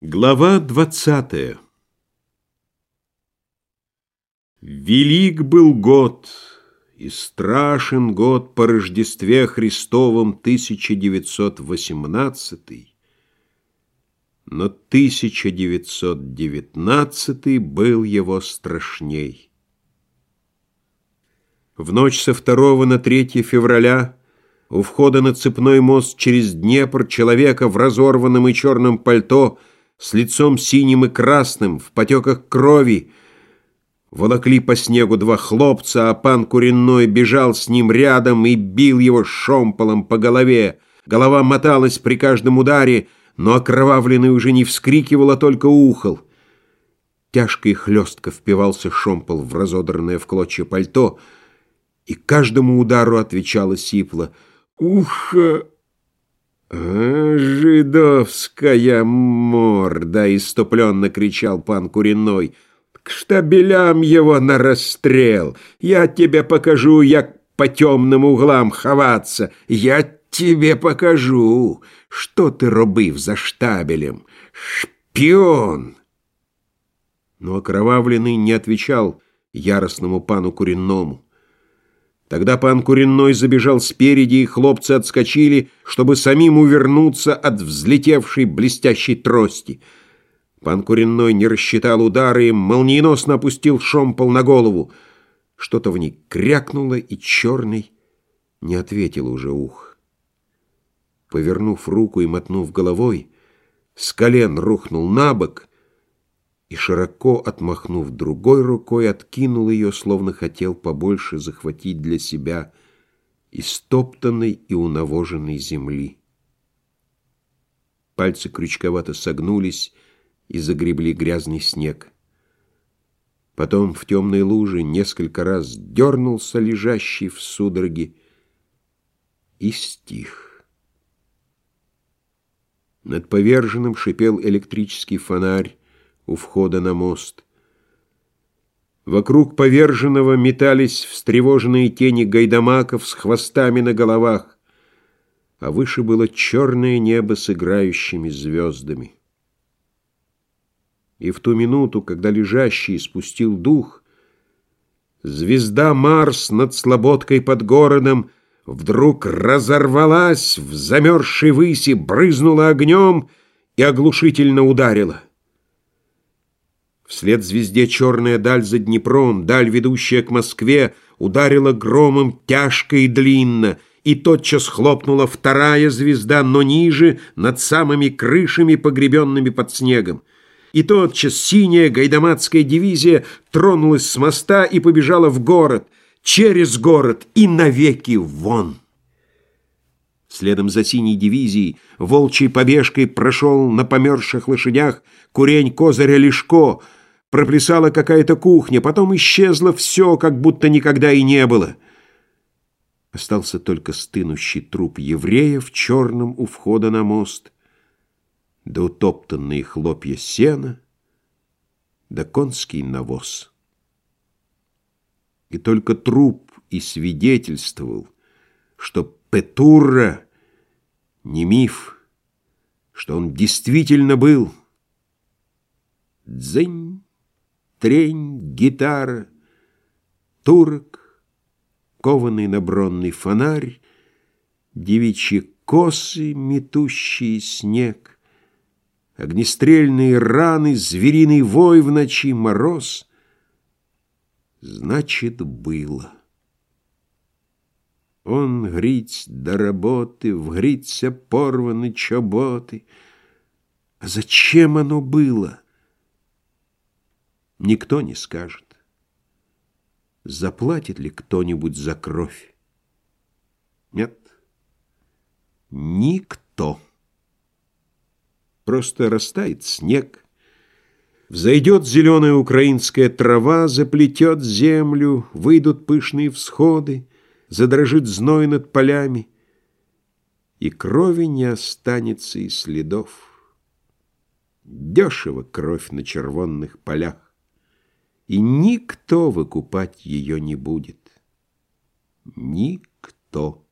Глава двадцатая Велик был год, и страшен год по Рождестве Христовом 1918, но 1919 был его страшней. В ночь со 2 на 3 февраля у входа на цепной мост через Днепр человека в разорванном и черном пальто – с лицом синим и красным, в потеках крови. Волокли по снегу два хлопца, а пан Куренной бежал с ним рядом и бил его шомполом по голове. Голова моталась при каждом ударе, но окровавленный уже не вскрикивал, а только ухал. Тяжко и хлестко впивался шомпол в разодранное в клочья пальто, и каждому удару отвечала сипло «Ух!» «А, «Жидовская морда!» — иступленно кричал пан Куриной. «К штабелям его на расстрел! Я тебе покажу, як по темным углам ховаться! Я тебе покажу, что ты робив за штабелем! Шпион!» Но окровавленный не отвечал яростному пану Куриному. Тогда пан Куренной забежал спереди, и хлопцы отскочили, чтобы самим увернуться от взлетевшей блестящей трости. Пан Куренной не рассчитал удары и молниеносно опустил шомпол на голову. Что-то в ней крякнуло, и черный не ответил уже ух. Повернув руку и мотнув головой, с колен рухнул на бок и, широко отмахнув другой рукой, откинул ее, словно хотел побольше захватить для себя истоптанной и унавоженной земли. Пальцы крючковато согнулись и загребли грязный снег. Потом в темной луже несколько раз дернулся лежащий в судороге и стих. Над поверженным шипел электрический фонарь, у входа на мост. Вокруг поверженного метались встревоженные тени гайдамаков с хвостами на головах, а выше было черное небо с играющими звездами. И в ту минуту, когда лежащий спустил дух, звезда Марс над слободкой под городом вдруг разорвалась в замерзшей выси, брызнула огнем и оглушительно ударила. Вслед звезде черная даль за Днепром, даль, ведущая к Москве, ударила громом тяжко и длинно, и тотчас хлопнула вторая звезда, но ниже, над самыми крышами, погребенными под снегом. И тотчас синяя гайдамацкая дивизия тронулась с моста и побежала в город, через город и навеки вон. Следом за синей дивизией волчьей побежкой прошел на померзших лошадях курень Козыря Лешко — проплясала какая-то кухня, потом исчезло все, как будто никогда и не было. Остался только стынущий труп еврея в черном у входа на мост, да утоптанные хлопья сена, да конский навоз. И только труп и свидетельствовал, что Петурра не миф, что он действительно был. Дзынь! Трень, гитара, турок, кованый на бронный фонарь, девичьи косы, метущие снег, огнестрельные раны, звериный вой в ночи, мороз. Значит, было. Он грить до работы, вгриться порваны чоботы. А зачем оно было? Никто не скажет. Заплатит ли кто-нибудь за кровь? Нет, никто. Просто растает снег, Взойдет зеленая украинская трава, Заплетет землю, выйдут пышные всходы, Задрожит зной над полями, И крови не останется и следов. Дешево кровь на червонных полях и никто выкупать ее не будет. Никто.